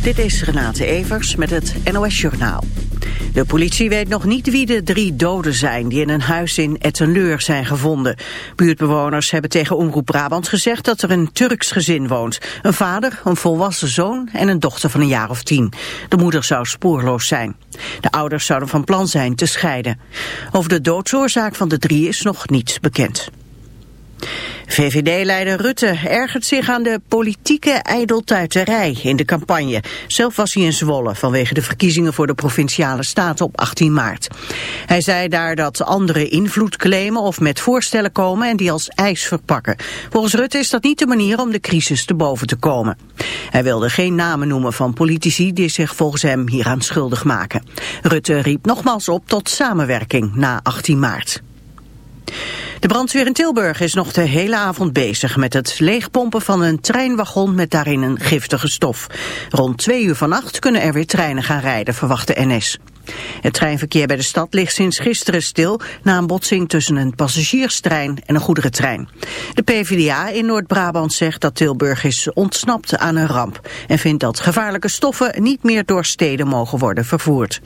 Dit is Renate Evers met het NOS Journaal. De politie weet nog niet wie de drie doden zijn die in een huis in Ettenleur zijn gevonden. Buurtbewoners hebben tegen Omroep Brabant gezegd dat er een Turks gezin woont. Een vader, een volwassen zoon en een dochter van een jaar of tien. De moeder zou spoorloos zijn. De ouders zouden van plan zijn te scheiden. Over de doodsoorzaak van de drie is nog niets bekend. VVD-leider Rutte ergert zich aan de politieke ijdeltuiterij in de campagne. Zelf was hij in Zwolle vanwege de verkiezingen voor de Provinciale Staten op 18 maart. Hij zei daar dat anderen invloed claimen of met voorstellen komen en die als ijs verpakken. Volgens Rutte is dat niet de manier om de crisis te boven te komen. Hij wilde geen namen noemen van politici die zich volgens hem hieraan schuldig maken. Rutte riep nogmaals op tot samenwerking na 18 maart. De brandweer in Tilburg is nog de hele avond bezig met het leegpompen van een treinwagon met daarin een giftige stof. Rond twee uur vannacht kunnen er weer treinen gaan rijden, verwacht de NS. Het treinverkeer bij de stad ligt sinds gisteren stil na een botsing tussen een passagierstrein en een goederentrein. De PvdA in Noord-Brabant zegt dat Tilburg is ontsnapt aan een ramp en vindt dat gevaarlijke stoffen niet meer door steden mogen worden vervoerd.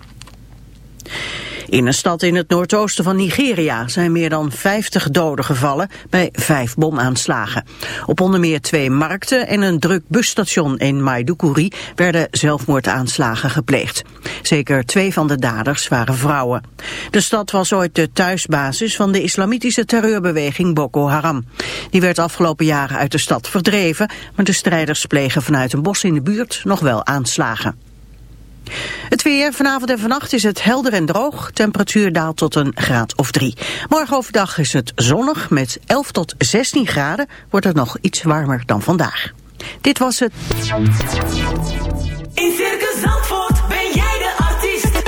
In een stad in het noordoosten van Nigeria zijn meer dan 50 doden gevallen bij vijf bomaanslagen. Op onder meer twee markten en een druk busstation in Maiduguri werden zelfmoordaanslagen gepleegd. Zeker twee van de daders waren vrouwen. De stad was ooit de thuisbasis van de islamitische terreurbeweging Boko Haram. Die werd afgelopen jaren uit de stad verdreven, maar de strijders plegen vanuit een bos in de buurt nog wel aanslagen. Het weer vanavond en vannacht is het helder en droog. Temperatuur daalt tot een graad of drie. Morgen overdag is het zonnig. Met 11 tot 16 graden wordt het nog iets warmer dan vandaag. Dit was het. In Circus Zandvoort ben jij de artiest.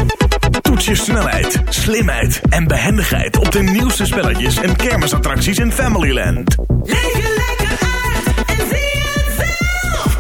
Toets je snelheid, slimheid en behendigheid op de nieuwste spelletjes en kermisattracties in Familyland. Leef je lekker uit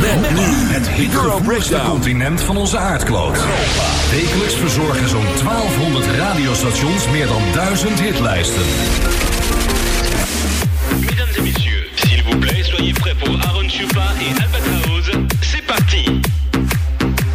Met nu het Euro grootste Breakdown. continent van onze aardkloot. Wekelijks verzorgen zo'n 1200 radiostations meer dan 1000 hitlijsten. Mesdames et messieurs, s'il vous plaît, soyez prêts pour Aaron Chupa et Albatraoz. C'est parti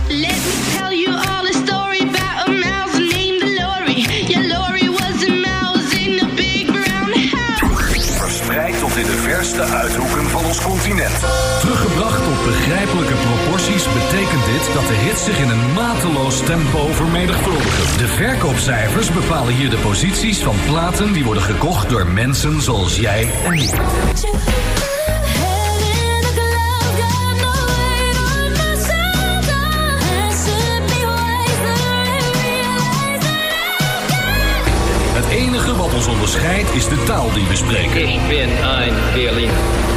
Let me tell you all a story about a mouse named Lori. Yeah, Lori was a mouse in a big brown house. Verspreid tot in de verste uithoeken van ons continent. Teruggebracht begrijpelijke proporties betekent dit dat de hits zich in een mateloos tempo vermenigvuldigen. De verkoopcijfers bepalen hier de posities van platen die worden gekocht door mensen zoals jij en ik. Het enige wat ons onderscheidt is de taal die we spreken. Ich bin ein Berliner.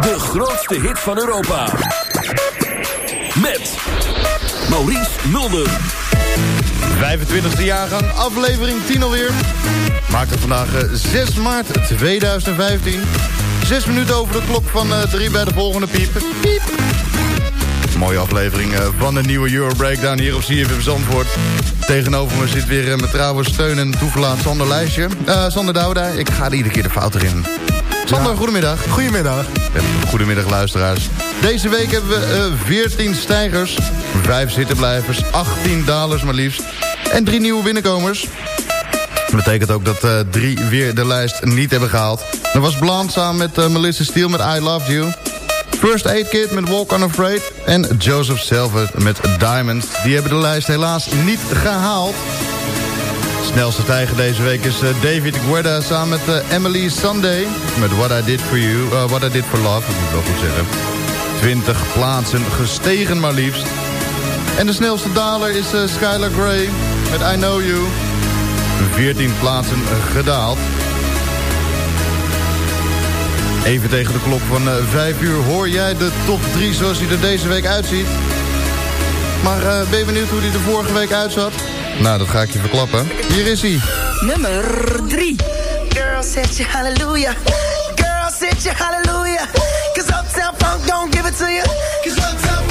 De grootste hit van Europa. Met Maurice Mulder. 25e jaargang, aflevering 10 alweer. Maakt het vandaag eh, 6 maart 2015. 6 minuten over de klok van 3 bij de volgende piep. Piep. Mooie aflevering eh, van de nieuwe Euro Breakdown hier op CFM Zandvoort. Tegenover me zit weer eh, mijn trouwe steun en toeverlaat Sander Lijstje. Eh Sander Douda, ik ga er iedere keer de fout erin. Sander, goedemiddag. Goedemiddag. Goedemiddag luisteraars. Deze week hebben we eh 14 stijgers, 5 zittenblijvers, 18 dalers maar liefst... en 3 nieuwe binnenkomers. Dat betekent ook dat eh, drie weer de lijst niet hebben gehaald. Dat was Blond samen met eh, Melissa Steele met I Love You... First Aid Kit met Walk Unafraid... en Joseph Selvet met Diamonds. Die hebben de lijst helaas niet gehaald. Snelste tijger deze week is eh, David Guetta samen met eh, Emily Sunday... met What I Did For You, eh, What I Did For Love, dat moet ik wel goed zeggen. 20 plaatsen gestegen maar liefst. En de snelste daler is Skylar Grey met I Know You. 14 plaatsen gedaald. Even tegen de klok van eh, 5 uur hoor jij de top 3 zoals hij er deze week uitziet. Maar ben je benieuwd hoe hij er vorige week uitzat? Nou, dat ga ik je verklappen. Hier is hij. Nummer 3. Girl, set you hallelujah. Girl, set you hallelujah. Cause Uptown Funk don't give it to you. Cause Uptown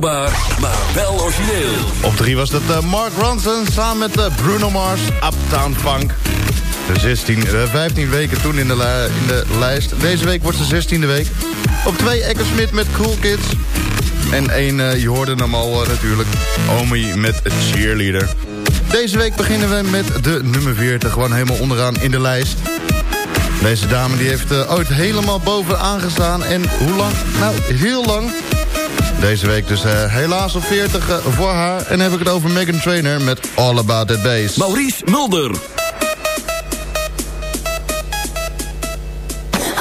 maar wel origineel. Op 3 was dat eh, Mark Ronson samen met eh, Bruno Mars, Uptown Funk. De 16, de 15 weken toen in de, in de lijst. Deze week wordt de 16e week. Op 2 Echo Smith met Cool Kids. En één, eh, je hoorde hem al eh, natuurlijk, Omi met Cheerleader. Deze week beginnen we met de nummer 40, gewoon helemaal onderaan in de lijst. Deze dame die heeft eh, ooit helemaal bovenaan gestaan. En hoe lang? Nou, heel lang. Deze week dus eh, helaas op 40 eh, voor haar. En dan heb ik het over Megan Trainer met All About That Bass. Maurice Mulder.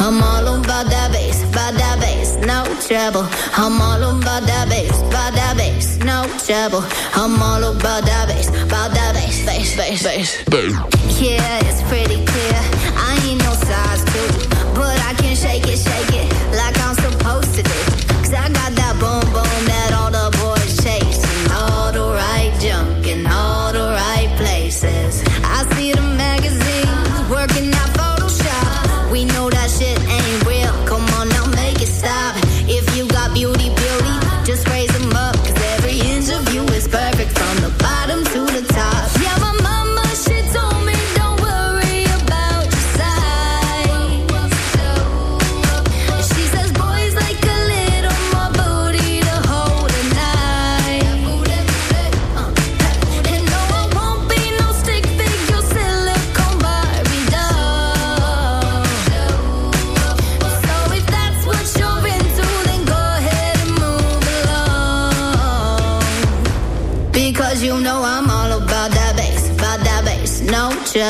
I'm all about that bass, about that bass, no trouble. I'm all about that bass, about that bass, no trouble. I'm all about that bass, about that bass, bass, bass, bass. Yeah, it's pretty clear. I ain't no size two, but I can shake it, shake it like I'm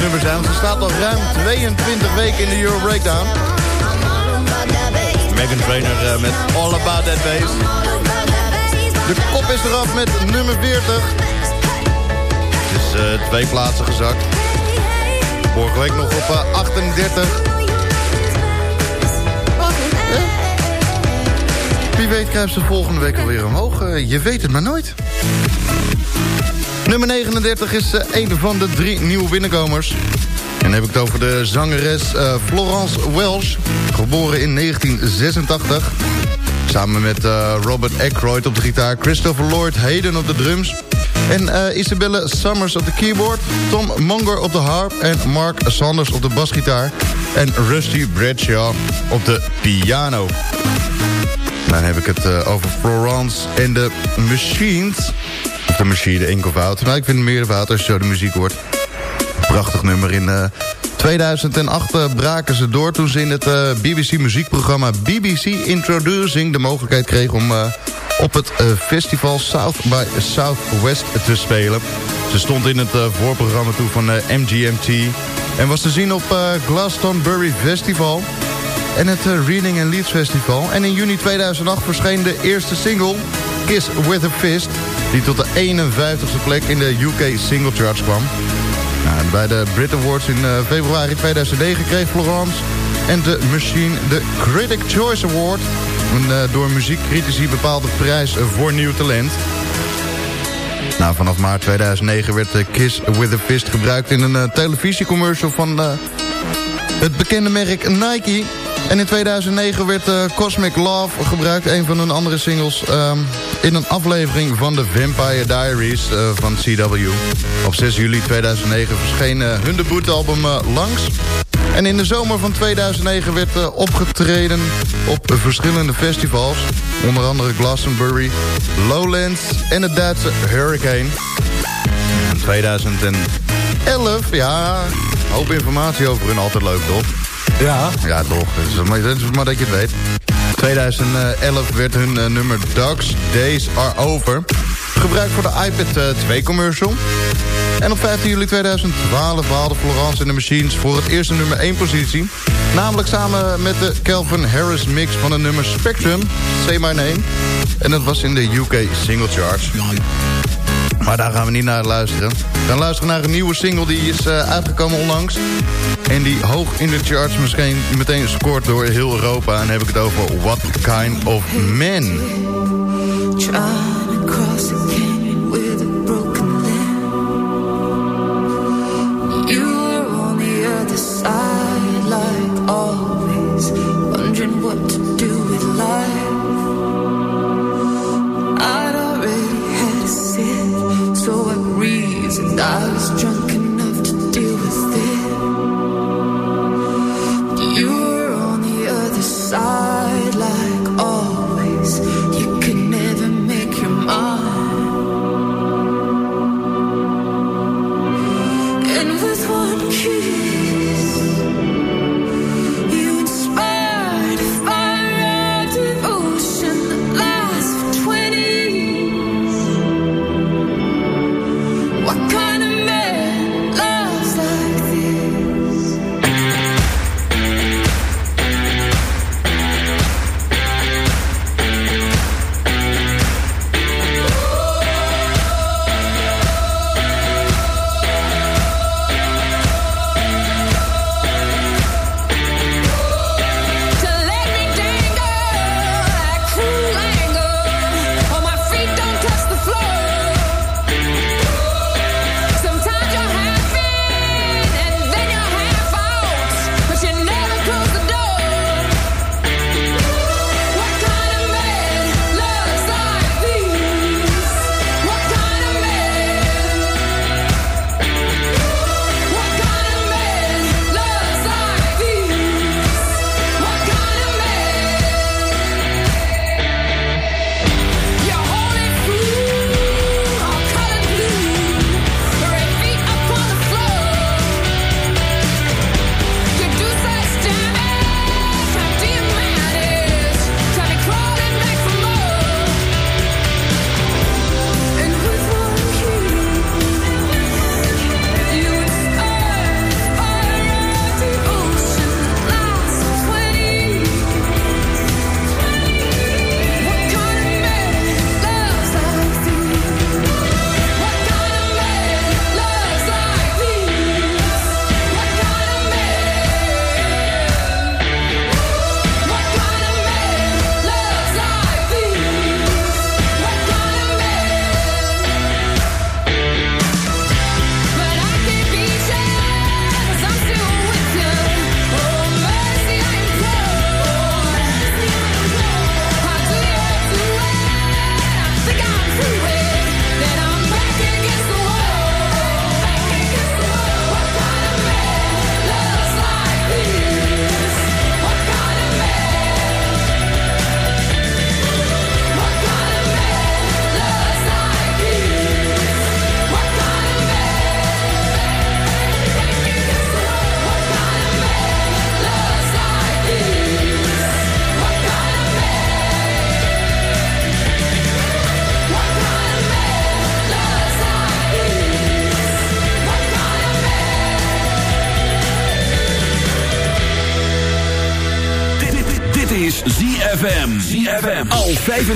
Nummer zijn, ze staat al ruim 22 weken in de Euro Breakdown. Megan Trainer eh, met All About That Bass. De kop is eraf met nummer 40. Het is eh, twee plaatsen gezakt. Vorige week nog op eh, 38. Wie weet krijgt ze volgende week alweer omhoog. Eh, je weet het maar nooit. Nummer 39 is eh, een van de drie nieuwe binnenkomers. En dan heb ik het over de zangeres eh, Florence Welsh. Geboren in 1986. Samen met eh, Robert Aykroyd op de gitaar. Christopher Lloyd Hayden op de drums. En Isabelle Summers op de keyboard. Tom Monger op de harp. En Mark Sanders op de basgitaar. En Rusty Bradshaw op de piano. Dan heb ik het over Florence en de Machines. De Machine, enkelvoud. Maar ik vind het meer fout als zo de muziek hoort. Prachtig nummer. In eh, 2008 eh, braken ze door toen ze in het eh, BBC muziekprogramma BBC Introducing... de mogelijkheid kregen om eh, op het eh, festival South by Southwest te spelen. Ze stond in het eh, voorprogramma toe van eh, MGMT... en was te zien op eh, Glastonbury Festival en het eh, Reading and Leeds Festival. En in juni 2008 verscheen de eerste single, Kiss With A Fist... die tot de 51ste plek in de UK Single Charts kwam. Nou, bij de Brit Awards in eh, februari 2009 kreeg Florence en de Machine de Critic Choice Award... een eh, door muziekcritici bepaalde prijs voor nieuw talent... Nou, vanaf maart 2009 werd eh, Kiss With A Fist gebruikt in een televisiecommercial van het bekende merk Nike. En in 2009 werd eh, Cosmic Love gebruikt, een van hun andere singles... ehm, in een aflevering van de Vampire Diaries eh, van CW. Op 6 juli 2009 verscheen eh, hun debuutalbum Langs. En in de zomer van 2009 werd opgetreden op verschillende festivals. Onder andere Glastonbury, Lowlands en het Duitse Hurricane. In 2011, ja, hoop informatie over hun, altijd leuk toch? Ja. Ja, toch. Dat is maar, dat is maar dat je het weet. 2011 werd hun eh, nummer Dogs Days Are Over. Gebruikt voor de iPad eh, 2 commercial. En op 15 juli 2012 behaalde Florence en de Machines voor het eerste nummer 1 positie. Namelijk samen met de Calvin Harris mix van het nummer Spectrum, Say My Name. En dat was in de UK Single Charts. Maar daar gaan we niet naar luisteren. We gaan luisteren naar een nieuwe single die is eh, uitgekomen onlangs. En die hoog in de charts misschien meteen scoort door heel Europa. En dan heb ik het over What Kind of Man.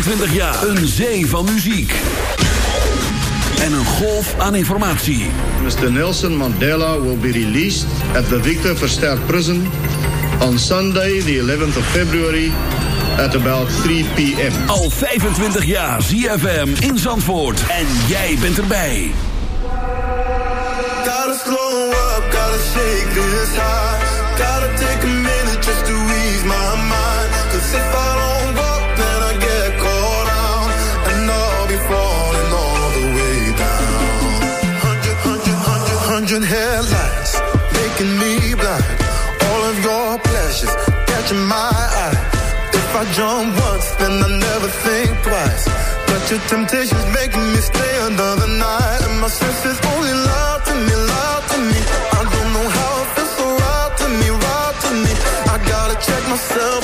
25 jaar. Een zee van muziek. En een golf aan informatie. Mr. Nelson Mandela will be released at the Victor Verster Prison on Sunday, the 11th of February, at about 3 p.m. Al 25 jaar ZFM in Zandvoort. En jij bent erbij. Gotta slow up, gotta shake this high. Gotta take a minute just to ease my mind. Cause if I don't hundred, headlights making me blind. All of your pleasures catching my eye. If I jump once, then I never think twice. But your temptation's making me stay another night. And my senses only lie to me, lie to me. I don't know how it feels so right to me, right to me. I gotta check myself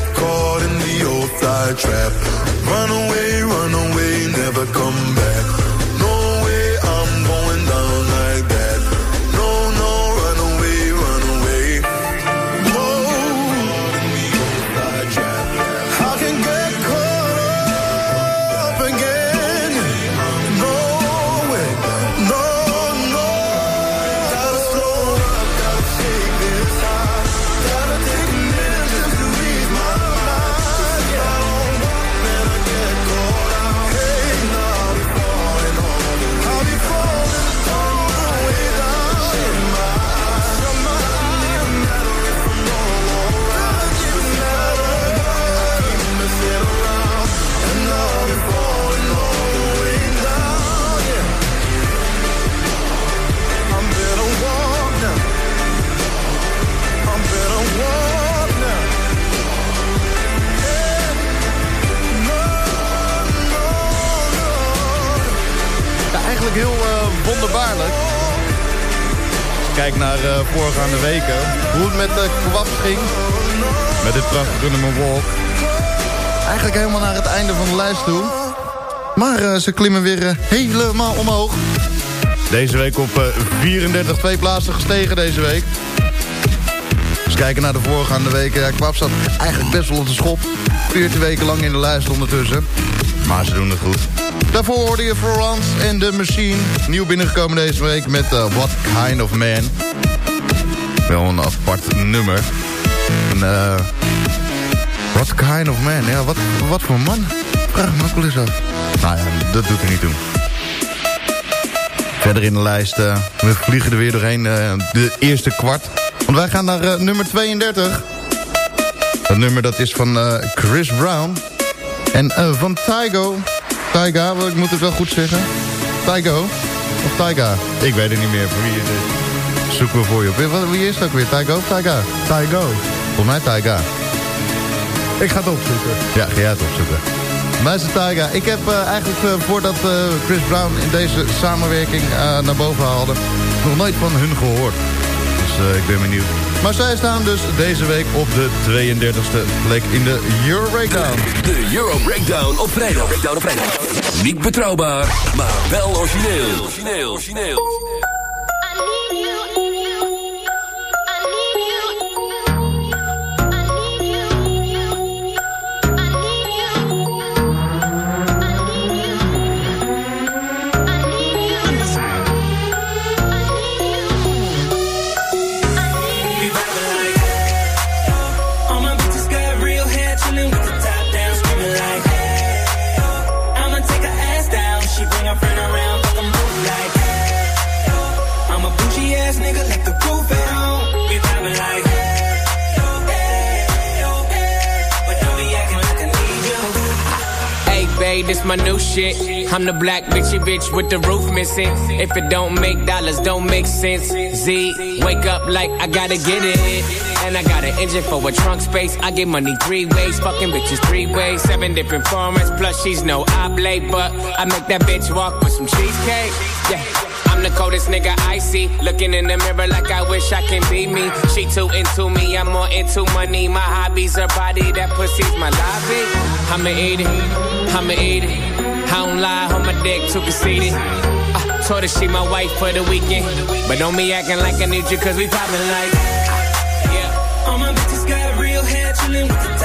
Get caught in the old fly trap. Run away, run away, never come back. Kijk naar eh, voorgaande weken. Hoe het met de kwap ging. Met dit prachtige nummer Walk. Eigenlijk helemaal naar het einde van de lijst toe. Maar eh, ze klimmen weer eh, helemaal omhoog. Deze week op eh, 34, twee plaatsen gestegen deze week. Als kijken naar de voorgaande weken. Ja, Kwap zat eigenlijk best wel op de schop. 14 weken lang in de lijst ondertussen. Maar ze doen het goed. Daarvoor hoorde je Florence en The Machine. Nieuw binnengekomen deze week met eh, What Kind of Man. Wel een apart nummer. En, eh, what Kind of Man? Ja, wat, wat voor man? Vraag me ook. Nou ja, dat doet er niet toe. Verder in de lijst, eh, we vliegen er weer doorheen de eerste kwart. Want wij gaan naar nummer 32. Dat nummer dat is van Chris Brown. En van Tygo. Tyga, wel, ik moet het wel goed zeggen. Tygo. Of Tyga. Ik weet het niet meer voor wie het is. Zoeken we voor je op. Wie- Wie is het ook weer? Tygo of Tyga? Tygo. Volgens mij Tyga. Ik ga het opzoeken. Ja, ga jij het opzoeken. Zijn Tyga. Ik heb eh, eigenlijk eh, voordat eh, Chris Brown in deze samenwerking naar boven haalde... nog nooit van hun gehoord. Eh, ik ben benieuwd. Maar zij staan dus deze week op de 32e plek in de Euro Breakdown. De Euro Breakdown op vrijdag. Breakdown op vrijdag. Niet betrouwbaar, maar wel origineel. Origineel, origineel. My new shit. I'm the black bitchy bitch with the roof missing. If it don't make dollars, don't make sense. Z, wake up like I gotta get it. And I got an engine for a trunk space. I get money three ways, fucking bitches three ways. Seven different formats, plus she's no oblate. But I make that bitch walk with some cheesecake. Yeah. The coldest nigga I see. Looking in the mirror like I wish I can be me. She too into me, I'm more into money. My hobbies are body, that pussy's my lobby. I'ma eat it, I'ma eat it. I don't lie, on my dick too conceited. I uh, told her she my wife for the weekend. But don't be acting like I need you, cause we poppin' like. Yeah. All my bitches got real hair, chillin' with the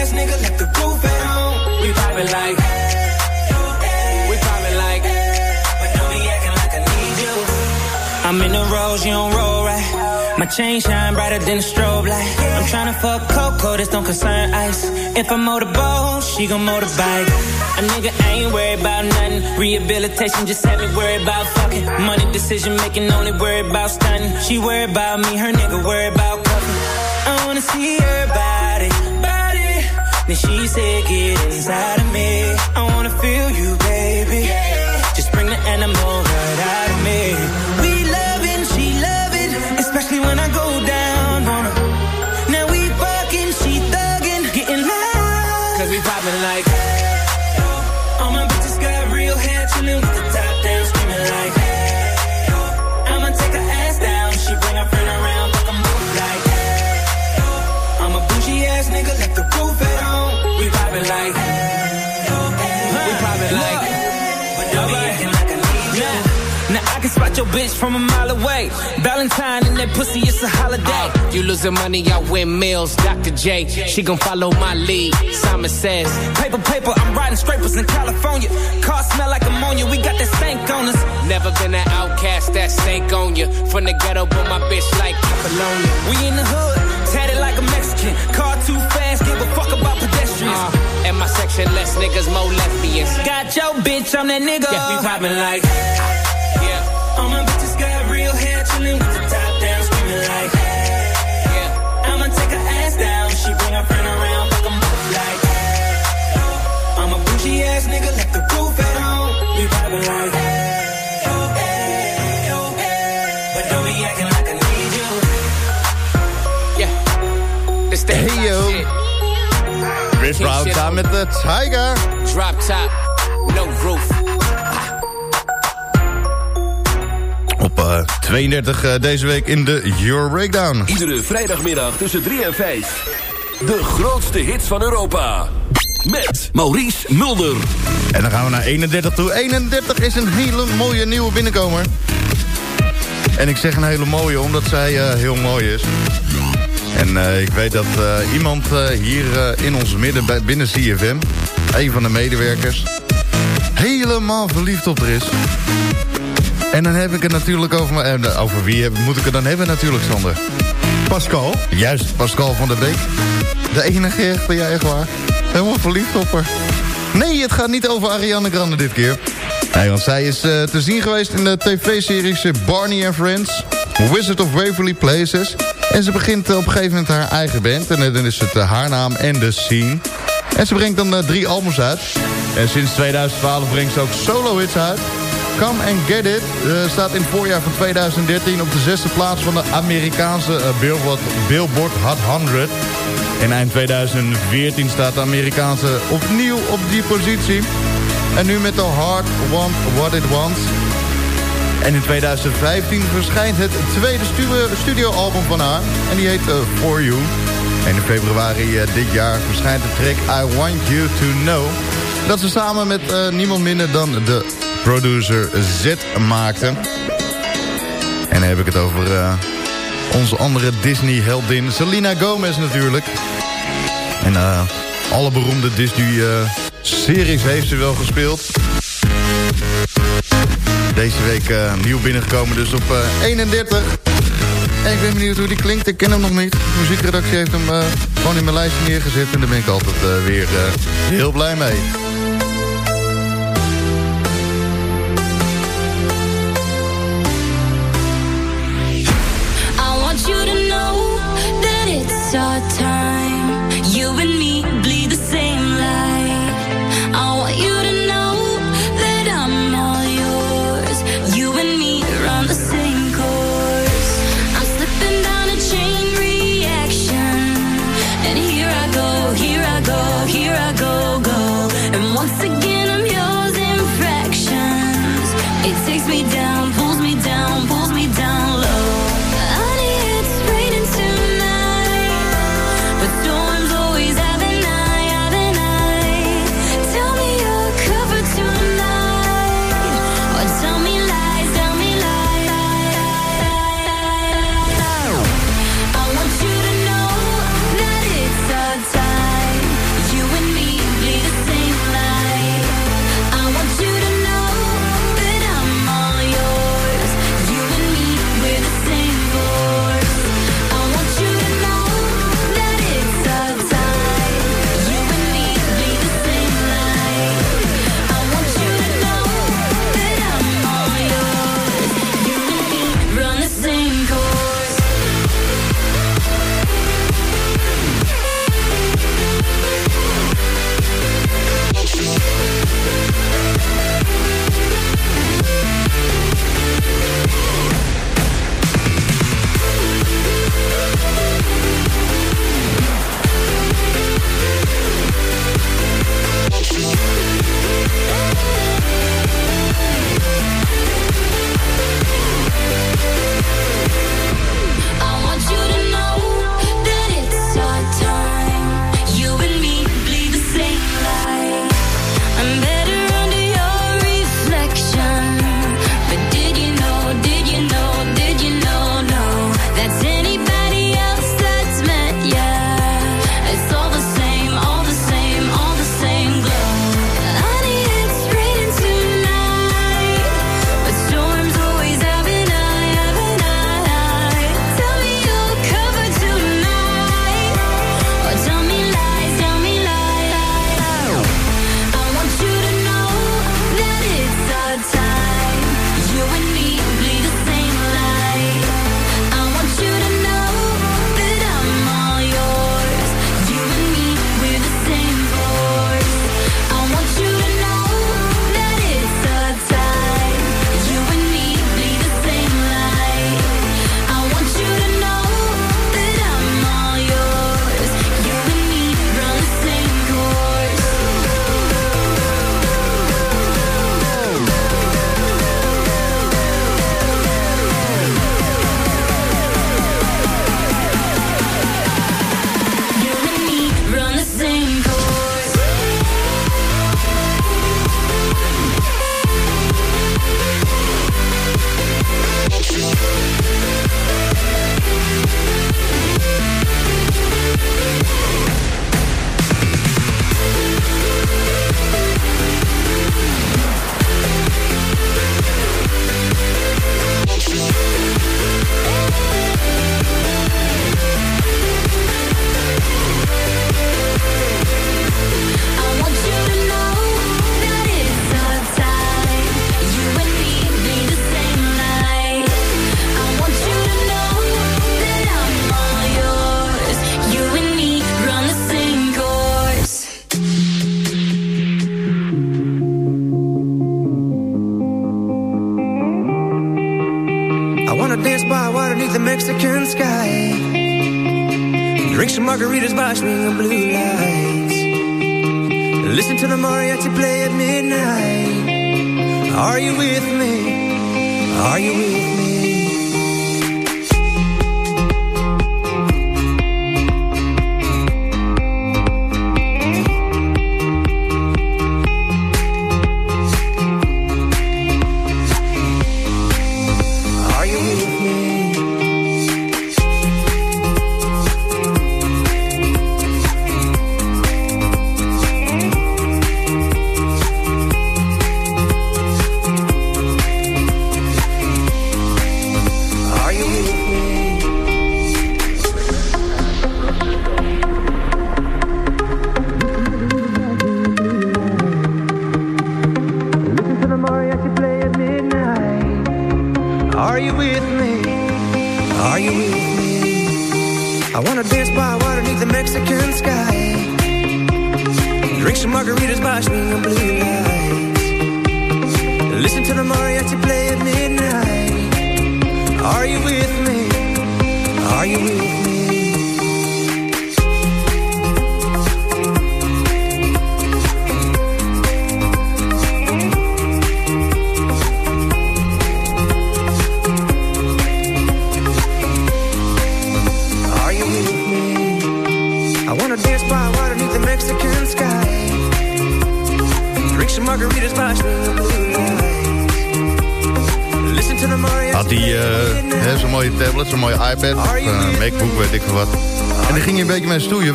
ass nigga, let the roof at home. We vibing like, like. I'm in the rose, you don't roll right. My chain shine brighter than a strobe light. I'm tryna fuck Coco, this don't concern ice. If I motorboat, she gon' motorbike. A nigga ain't worried about nothing. Rehabilitation just had me worried about fucking. Money decision making, only worried about stunting. She worried about me, her nigga worried about cuffing. I wanna see her body, body. Then she said, get inside of me. I wanna feel you, baby. Yeah. Just bring the animal right out of me. We love it, she love it, especially when I go down I your bitch from a mile away. Valentine and that pussy, it's a holiday. you losing money, I win meals. Dr. J, she gon' follow my lead. Simon says, Paper, paper, I'm riding scrapers in California. Car smell like ammonia, we got that stank on us. Never been an outcast that stank on you. From the ghetto, but my bitch like Apollonia. We in the hood, tatted like a Mexican. Car too fast, give a fuck about pedestrians. Uh, and my section, less niggas, more lesbians. Got your bitch, I'm that nigga. Yeah, we poppin' like. Real hair, chillin' with the top down, screaming like, hey. Yeah. I'ma take her ass down. She bring her friend around, fuck 'em both like, hey. I'm a bougie ass nigga, let the roof at home. We vibing like, oh, oh, but don't be acting like I need you. Yeah. This that Hey, yo. shit. Chris Brown samen met de Tiger. Drop top, no roof. 32 eh, deze week in de Euro Breakdown. Iedere vrijdagmiddag tussen 3 en 5. De grootste hits van Europa. Met Maurice Mulder. En dan gaan we naar 31 toe. 31 is een hele mooie nieuwe binnenkomer. En ik zeg een hele mooie, omdat zij eh, heel mooi is. En eh, ik weet dat iemand hier in ons midden bij, binnen CFM... een van de medewerkers... helemaal verliefd op er is. En dan heb ik het natuurlijk over... eh, over wie heb, moet ik het dan hebben natuurlijk, Sander? Pascal. Juist, Pascal van der Beek. De enige echte, ja echt waar. Helemaal verliefd op haar. Nee, het gaat niet over Ariana Grande dit keer. Nee, want zij is eh, te zien geweest in de tv-series eh, Barney and Friends... Wizard of Waverly Places... En ze begint op een gegeven moment haar eigen band. En dan is het haar naam en de scene. En ze brengt dan drie albums uit. En sinds 2012 brengt ze ook solo-hits uit. Come and Get It uh, staat in het voorjaar van 2013 op de zesde plaats van de Amerikaanse uh, Billboard, Billboard Hot 100. In eind 2014 staat de Amerikaanse opnieuw op die positie. En nu met de Heart Want What It Wants. En in 2015 verschijnt het tweede studioalbum van haar. En die heet uh, For You. En in februari dit jaar verschijnt de track I Want You To Know. Dat ze samen met niemand minder dan de producer Z maakte. En dan heb ik het over onze andere Disney-heldin Selena Gomez natuurlijk. En alle beroemde Disney-series heeft ze wel gespeeld. Deze week nieuw binnengekomen, dus op uh, 31. En ik ben benieuwd hoe die klinkt. Ik ken hem nog niet. De muziekredactie heeft hem gewoon in mijn lijstje neergezet. En daar ben ik altijd weer heel blij mee.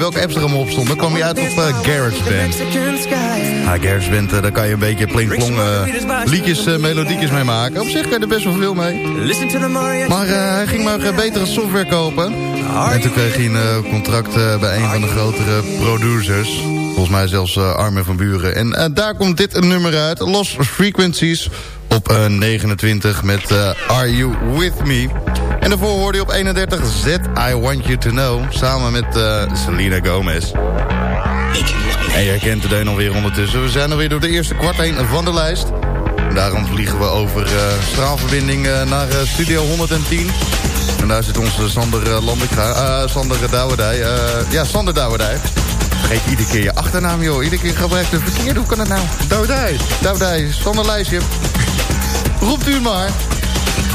Welke apps er allemaal op stond. Dan kwam je uit op uh, GarageBand. Ah, GarageBand, uh, daar kan je een beetje plink-plong liedjes, uh, melodietjes mee maken. Op zich kan je er best wel veel mee. Maar hij ging maar betere software kopen. En toen kreeg hij een contract bij een van de grotere producers. Volgens mij zelfs Armin van Buren. En daar komt dit nummer uit. Lost Frequencies op 29 met Are You With Me. En daarvoor hoorde je op 31 Z I Want You To Know. Samen met uh, Selena Gomez. En je herkent de deun alweer ondertussen. We zijn alweer door de eerste kwart heen van de lijst. En daarom vliegen we over uh, straalverbinding uh, naar Studio 110. En daar zit onze Sander uh, Landekra, Sander Douwerdij. ja, Sander Douwerdij. Vergeet iedere keer je achternaam, joh. Iedere keer gebruik je het verkeerd. Hoe kan dat nou? Douwerdij. Douwerdij, Sander Lijstje. Roept u maar.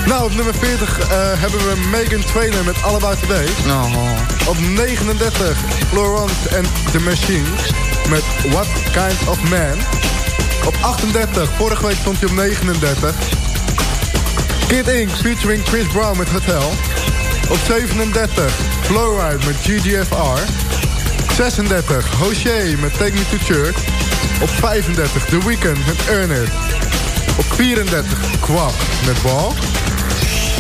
Nou, op nummer 40 uh, eh, hebben we Megan Trainor met Allebei Today. Oh. Op 39 Florence and the Machines met What Kind of Man. Op 38, vorige week stond hij op 39. Kid Ink featuring Chris Brown met Hotel. Op 37, Flowride met GGFR. 36, Hoshé met Take Me To Church. Op 35, The Weeknd met Earn It. Op 34, Quap met Ball.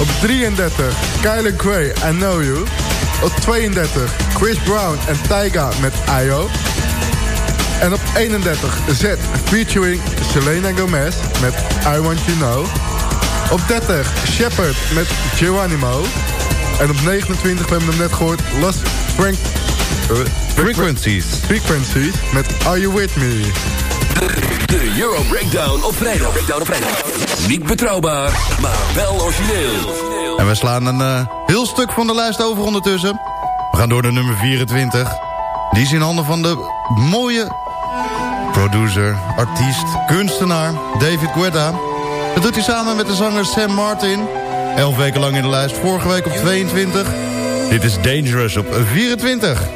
Op 33, Kylie Gray, I Know You. Op 32, Chris Brown en Tyga met I.O. En op 31, Z featuring Selena Gomez met I Want You Know. Op 30, Shepard met Geronimo. En op 29, we hebben hem net gehoord, Lost Frank... Uh, Frequencies. Frequencies met Are You With Me. De Euro Breakdown op vrijdag. Niet betrouwbaar, maar wel origineel. En we slaan een uh, heel stuk van de lijst over ondertussen. We gaan door naar nummer 24. Die is in handen van de mooie producer, artiest, kunstenaar David Guetta. Dat doet hij samen met de zanger Sam Martin. Elf weken lang in de lijst, vorige week op 22. Dit is Dangerous op 24.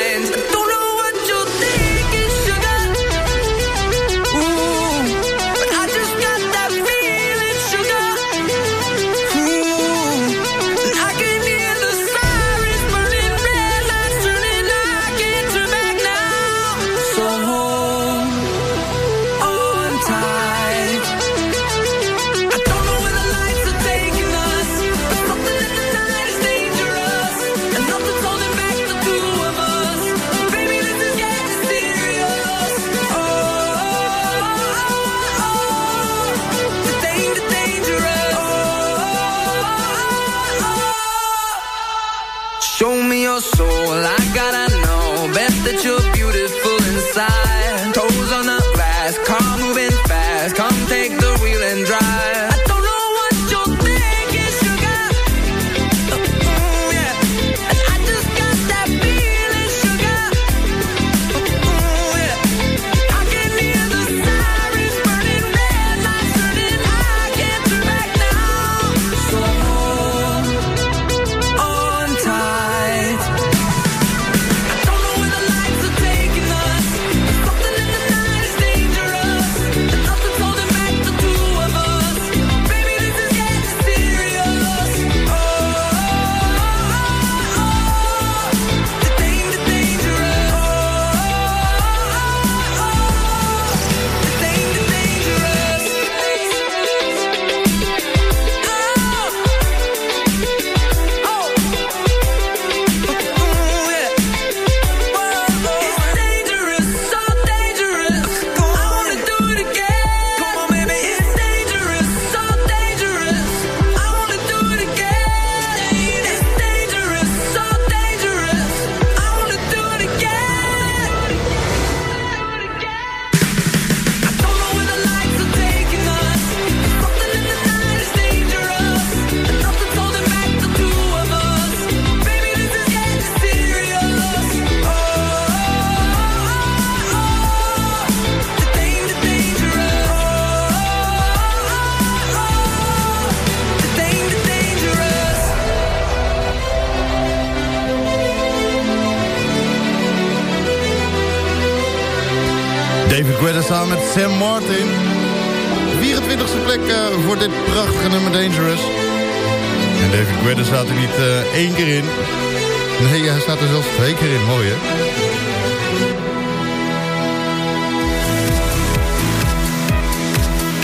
Sam Martin. 24e plek uh, voor dit prachtige nummer Dangerous. En David Guetta staat er niet uh, één keer in. Nee, hij staat er zelfs twee keer in. Mooi, hè?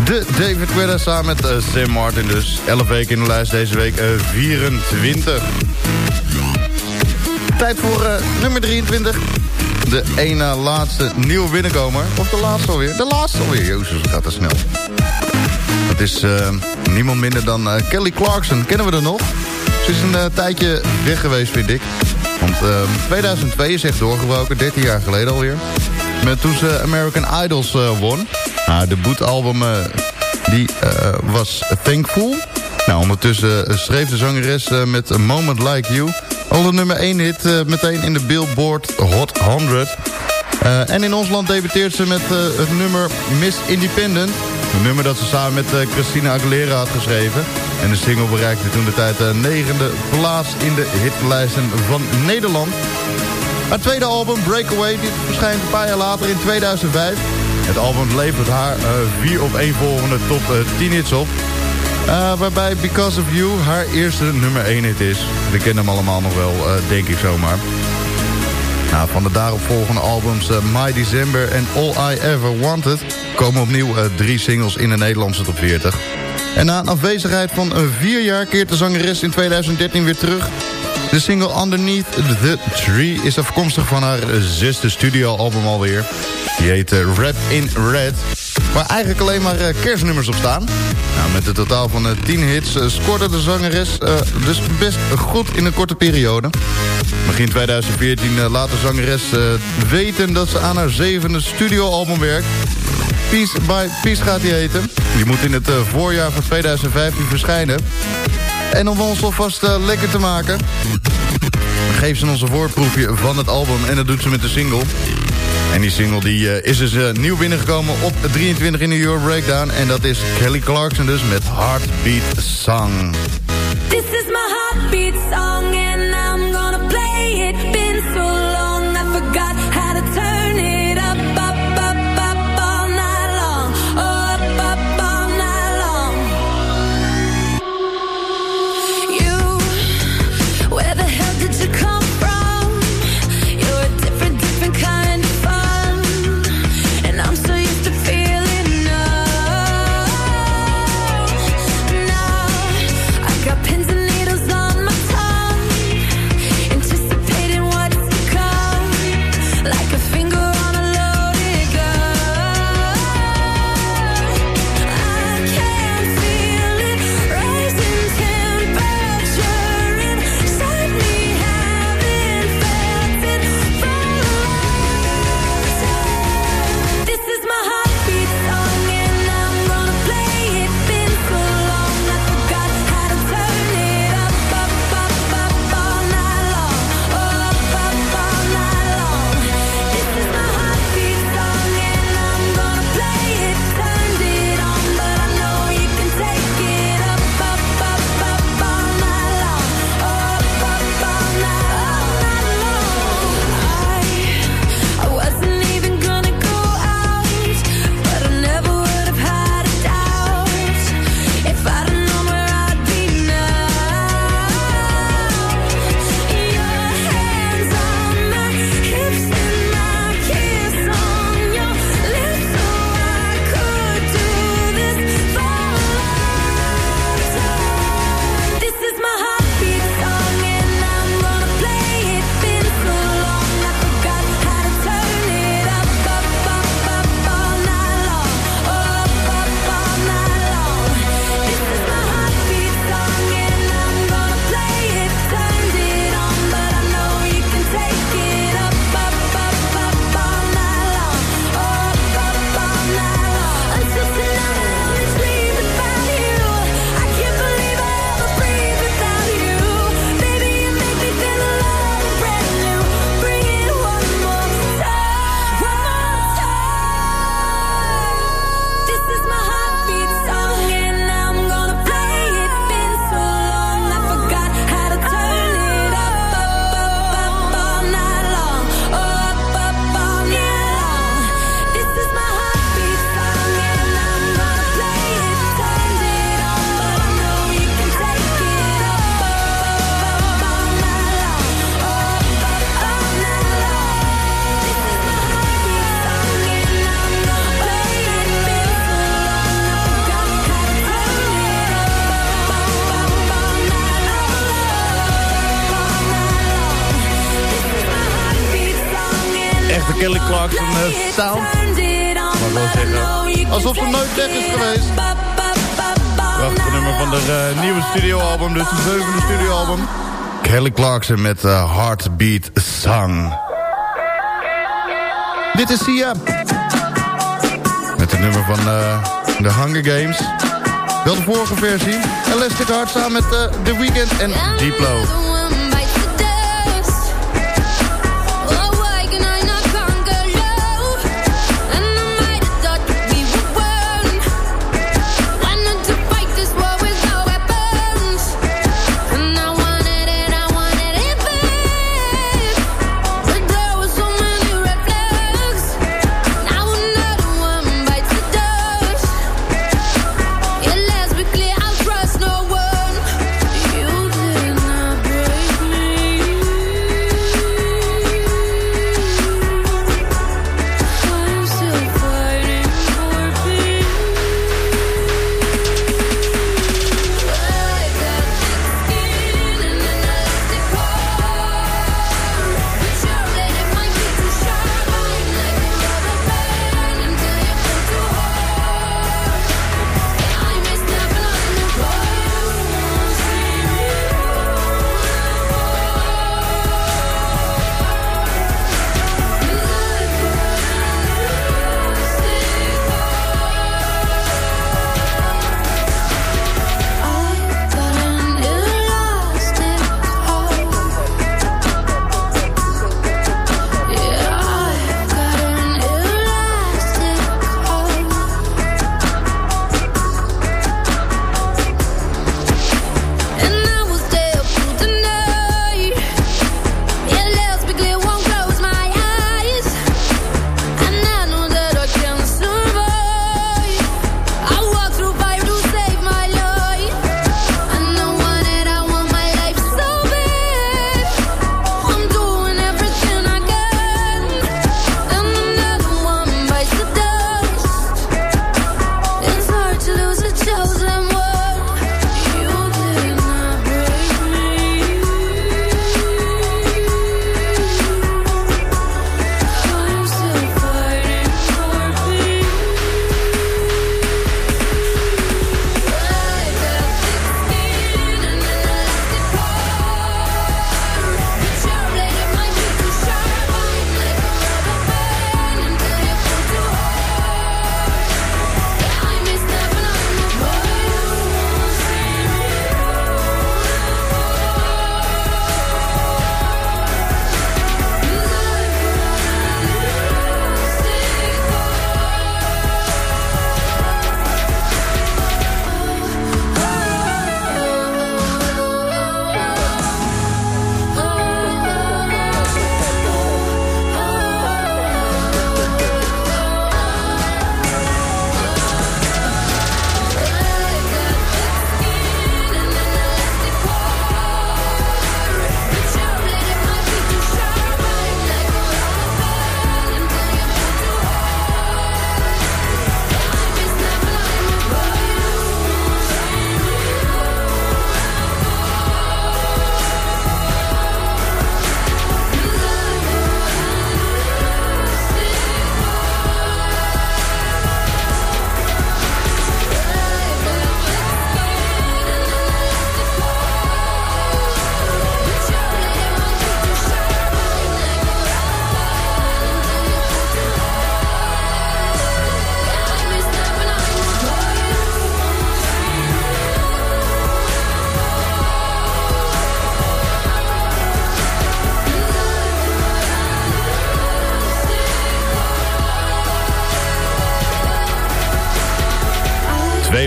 De David Guetta samen met uh, Sam Martin dus. 11 weken in de lijst deze week, 24. Tijd voor nummer 23 de ene laatste nieuwe binnenkomer. Of de laatste alweer. De laatste alweer. Jezus, gaat er snel. Het is uh, niemand minder dan uh, Kelly Clarkson. Kennen we er nog? Ze is een uh, tijdje weg geweest, vind ik. Want 2002 is echt doorgebroken. 13 jaar geleden alweer. Met toen ze American Idols won. Haar debuutalbum die, was Thankful. Nou, ondertussen schreef de zangeres met A Moment Like You... De nummer 1 hit uh, meteen in de Billboard Hot 100. Uh, eh, en in ons land debuteert ze met uh, het nummer Miss Independent. Een nummer dat ze samen met Christina Aguilera had geschreven. En de single bereikte toen de tijd de negende plaats in de hitlijsten van Nederland. Haar tweede album, Breakaway, dit verschijnt een paar jaar later in 2005. Het album levert haar vier op één volgende top 10 hits op. Uh, waarbij Because of You haar eerste nummer 1 hit is. We kennen hem allemaal nog wel, uh, denk ik zomaar. Nou, van de daaropvolgende albums uh, My December en All I Ever Wanted... komen opnieuw drie singles in de Nederlandse top 40. En na een afwezigheid van vier jaar keert de zangeres in 2013 weer terug. De single Underneath the Tree is afkomstig van haar zesde studioalbum alweer. Die heet Rap in Red... Waar eigenlijk alleen maar kerstnummers op staan. Nou, met een totaal van 10 uh, hits uh, scoorde de zangeres dus best goed in een korte periode. Begin 2014 laat de zangeres weten dat ze aan haar zevende studioalbum werkt. Peace by Peace gaat die heten. Die moet in het voorjaar van 2015 verschijnen. En om ons alvast lekker te maken... geeft ze ons een voorproefje van het album en dat doet ze met de single... En die single die, uh, is dus uh, nieuw binnengekomen op 23 in de Euro Breakdown. En dat is Kelly Clarkson dus met Heartbeat Song. Kelly Clarkson uh, sound. Mag wel zeggen. Alsof ze nooit weg is geweest. Prachtig nummer van de uh, nieuwe studioalbum, dus de zevende studioalbum. Kelly Clarkson met uh, Heartbeat Song. Dit is Sia. Met het nummer van uh, The Hunger Games. Wel de vorige versie. Elastic Heart samen met The Weeknd en Diplo.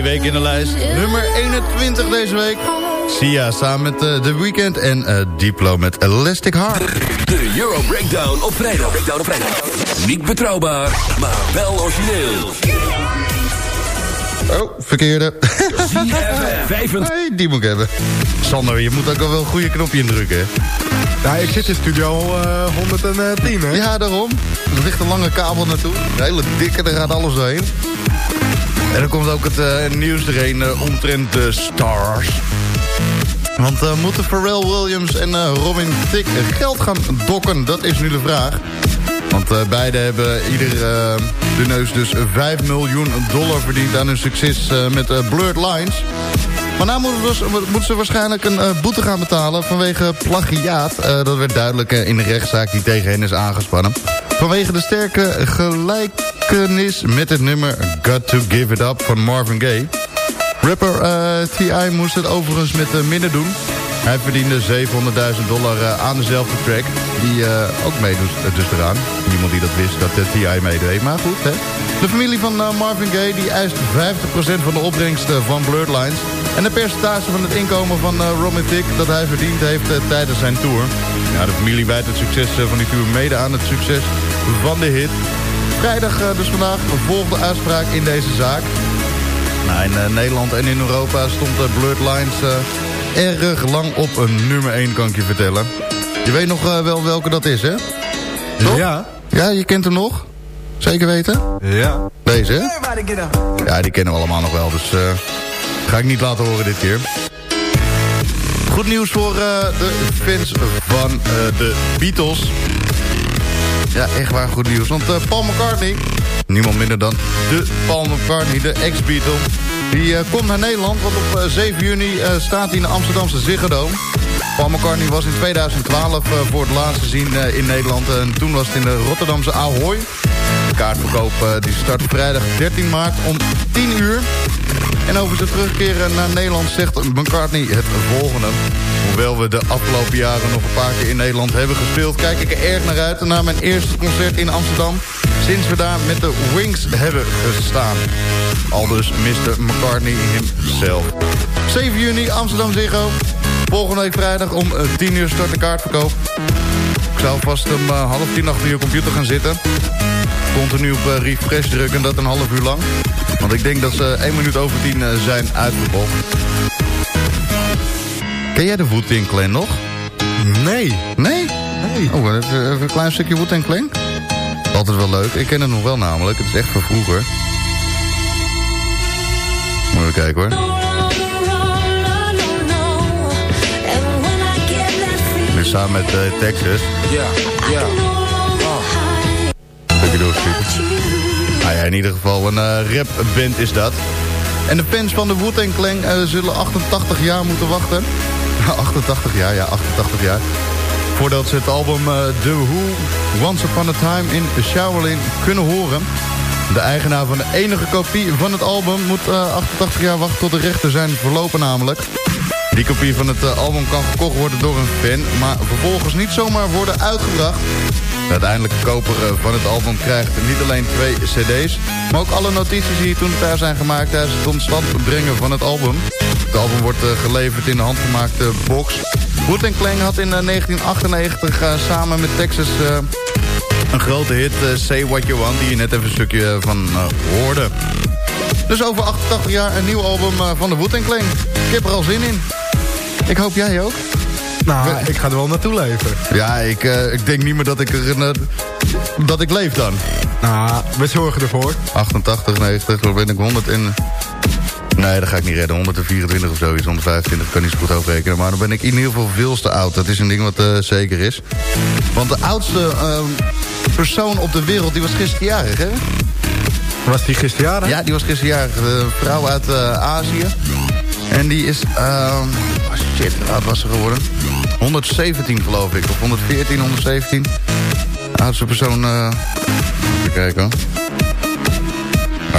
Twee weken in de lijst. Nummer 21 deze week. Sia samen met uh, The Weeknd en uh, Diplo met Elastic Heart. De Euro Breakdown op vrijdag. Breakdown op vrijdag. Niet betrouwbaar, maar wel origineel. Oh, verkeerde. hey, die moet ik hebben. Sander, je moet ook al wel een goede knopje indrukken, hè? Ja, ik zit in studio uh, 110, hè? Ja, daarom. Er ligt een lange kabel naartoe. Een hele dikke, daar gaat alles doorheen. En dan komt ook het uh, nieuws erheen uh, omtrent de stars. Want uh, moeten Pharrell Williams en Robin Thicke geld gaan dokken? Dat is nu de vraag. Want beide hebben ieder de neus dus 5 miljoen dollar verdiend aan hun succes met Blurred Lines. Maar nou moeten, moeten ze waarschijnlijk een boete gaan betalen vanwege plagiaat. dat werd duidelijk in de rechtszaak die tegen hen is aangespannen. Vanwege de sterke gelijkenis met het nummer Got To Give It Up van Marvin Gaye. Rapper T.I. moest het overigens met minder doen. Hij verdiende 700.000 dollar uh, aan dezelfde track. Die uh, ook meedoet uh, dus eraan. Niemand die dat wist dat T.I. meedeed. Maar goed, hè. De familie van Marvin Gaye die eist 50% van de opbrengsten van Blurred Lines. En de percentage van het inkomen van Robin Thicke dat hij verdiend heeft tijdens zijn tour. Ja, de familie wijt het succes van die tour mede aan het succes van de hit. Vrijdag dus vandaag volgde uitspraak in deze zaak. Nou, in Nederland en in Europa stond Blurred Lines erg lang op een nummer 1, kan ik je vertellen. Je weet nog uh, wel welke dat is, hè? Toch? Ja. Ja, je kent hem nog? Zeker weten? Ja. Deze, hè? Ja, die kennen we allemaal nog wel, dus uh, ga ik niet laten horen dit keer. Goed nieuws voor uh, de fans van de Beatles. Ja, echt waar goed nieuws. Want Paul McCartney, niemand minder dan de Paul McCartney, de ex-Beatle... Die uh, komt naar Nederland, want op uh, 7 juni uh, staat hij in de Amsterdamse Ziggo. Paul McCartney was in 2012 voor het laatst gezien in Nederland. En toen was het in de Rotterdamse Ahoy. Kaartverkoop die start vrijdag 13 maart om 10 uur. En over zijn terugkeer naar Nederland zegt McCartney het volgende. Hoewel we de afgelopen jaren nog een paar keer in Nederland hebben gespeeld... kijk ik er erg naar uit naar mijn eerste concert in Amsterdam... sinds we daar met de Wings hebben gestaan. Aldus Mr. McCartney himself. 7 juni, Amsterdam Ziggo. Volgende week vrijdag om 10 uur start de kaartverkoop. Ik zou vast om uh, half tien achter je computer gaan zitten. Continu op uh, refresh drukken, dat een half uur lang. Want ik denk dat ze 1 minuut over 10 uh, zijn uitverkocht. Ken jij de Wu-Tang Clan nog? Nee. Nee? Nee. Oh, even een klein stukje Wu-Tang Clan? Altijd wel leuk. Ik ken het nog wel namelijk. Het is echt van vroeger. Moet even kijken hoor. Nu samen met uh, Texas. Ja, ja. Nou ja, in ieder geval een uh, rapband is dat. En de fans van de Wu-Tang Clan uh, zullen 88 jaar moeten wachten. 88 jaar, ja, 88 jaar. Voordat ze het album The Who Once Upon a Time in Shaolin kunnen horen. De eigenaar van de enige kopie van het album moet uh, 88 jaar wachten tot de rechten zijn verlopen namelijk. Die kopie van het uh, album kan gekocht worden door een fan, maar vervolgens niet zomaar worden uitgebracht. De uiteindelijke koper uh, van het album krijgt niet alleen twee cd's, maar ook alle notities die toen daar zijn gemaakt tijdens het ontstand brengen van het album. Het album wordt uh, geleverd in de handgemaakte box. Wood Klang had in 1998 samen met Texas een grote hit, Say What You Want, die je net even een stukje van hoorde. Dus over 88 jaar een nieuw album van de Wood Kling. Ik heb er al zin in. Ik hoop jij ook. Nou, ik ga er wel naartoe leven. Ja, ik, ik denk niet meer dat ik, er, dat ik leef dan. Nou, we zorgen ervoor. 88, 90, dan ben ik 100 in... Nee, dat ga ik niet redden. 124 of zoiets, 125 kan niet zo goed overrekenen. Maar dan ben ik in ieder geval veel te oud. Dat is een ding wat uh, zeker is. Want de oudste uh, persoon op de wereld, die was gisterjarig, hè? Was die gisterjarig? Ja, die was gisterjarig. Een vrouw uit uh, Azië. En die is... oh shit, wat was ze geworden? 117 geloof ik. Of 114, 117. Oudste persoon... even kijken hoor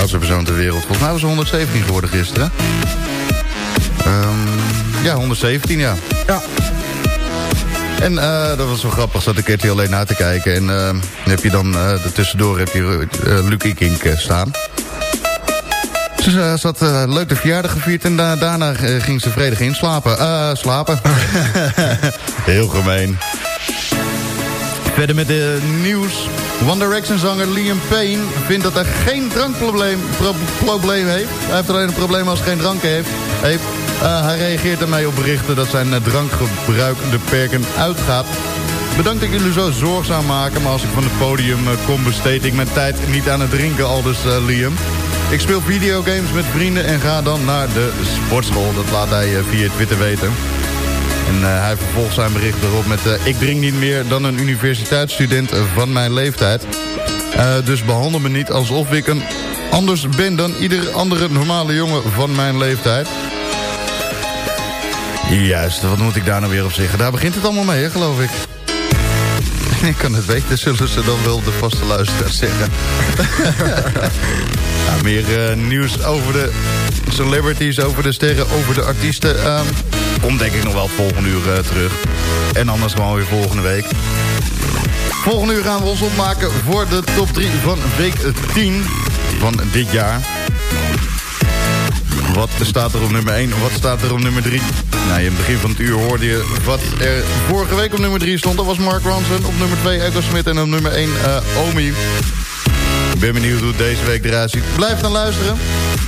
oudste persoon ter wereld. Volgens mij was ze 117 geworden gisteren. Um, ja, 117, ja. Ja. En uh, dat was wel grappig, zat ik er alleen na te kijken. En uh, heb je dan, uh, tussendoor heb je Lucky Kink staan. Ze zat leuk de verjaardag gevierd en daarna ging ze vredig inslapen. slapen. Heel gemeen. Verder met de nieuws. One Direction zanger Liam Payne vindt dat hij geen drankprobleem pro probleem heeft. Hij heeft alleen een probleem als hij geen drank heeft. heeft. Uh, hij reageert ermee op berichten dat zijn uh, drankgebruik de perken uitgaat. Bedankt dat jullie zo zorgzaam maken, maar als ik van het podium uh, kom besteed ik mijn tijd niet aan het drinken, aldus Liam. Ik speel videogames met vrienden en ga dan naar de sportschool. Dat laat hij via Twitter weten. En uh, hij vervolgt zijn bericht erop met... Uh, ik drink niet meer dan een universiteitsstudent van mijn leeftijd. Dus behandel me niet alsof ik een anders ben dan ieder andere normale jongen van mijn leeftijd. Juist, wat moet ik daar nou weer op zeggen? Daar begint het allemaal mee, hè, geloof ik. Ik kan het weten, zullen ze dan wel de vaste luisteraars zeggen. ja, meer uh, nieuws over de celebrities, over de sterren, over de artiesten. Uh, komt denk ik nog wel het volgende uur uh, terug. En anders gewoon weer volgende week. Volgende uur gaan we ons opmaken voor de top 3 van week 10 van dit jaar. Wat staat er op nummer 1? Wat staat er op nummer 3? Nou, in het begin van het uur hoorde je wat er vorige week op nummer 3 stond. Dat was Mark Ronson. Op nummer 2 Echo Smith en op nummer 1 uh, Omi. Ik ben benieuwd hoe het deze week eruit ziet. Blijf dan luisteren.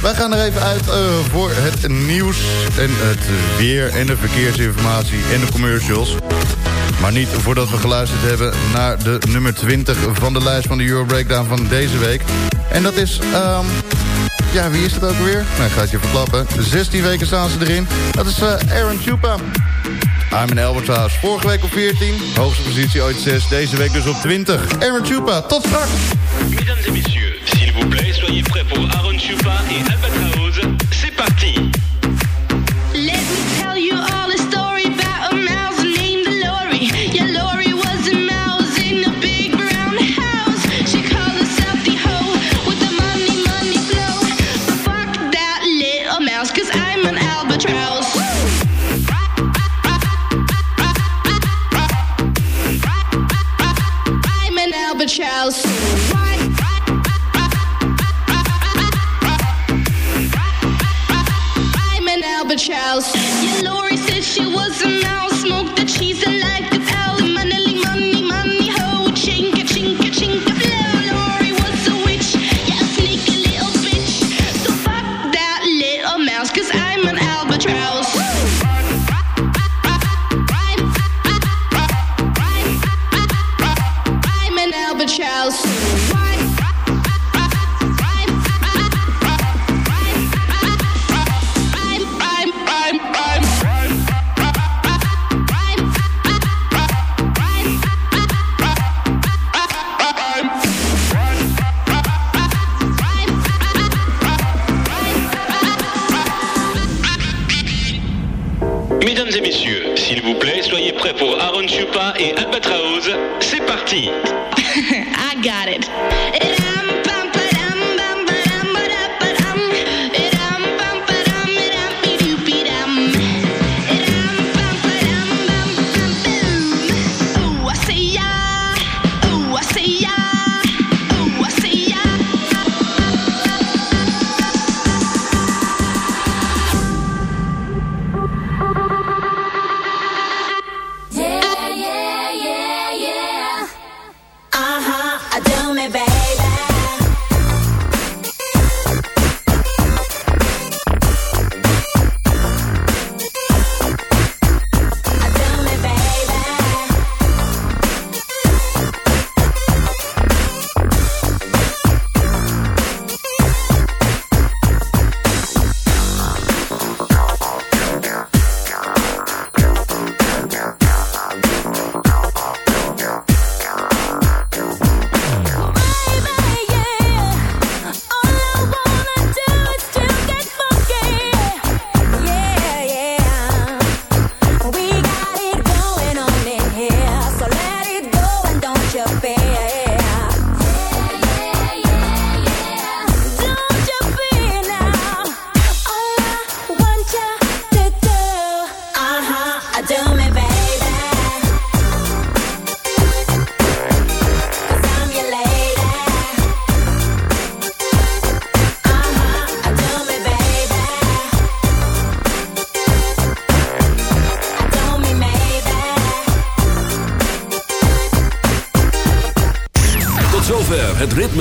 Wij gaan er even uit uh, voor het nieuws en het weer en de verkeersinformatie en de commercials. Maar niet voordat we geluisterd hebben naar de nummer 20 van de lijst van de Euro Breakdown van deze week. En dat is... Um, ja, wie is het ook weer? Nou, ik ga het je verklappen. 16 weken staan ze erin. Dat is uh, Aaron Chupa. I'm in Alberthouse. Vorige week op 14. Hoogste positie ooit 6. Deze week dus op 20. Aaron Chupa, tot straks. Mesdames et messieurs, s'il vous plaît, soyez prêts pour Aaron Chupa et. C'est parti. She was a mouse. Smoked the cheese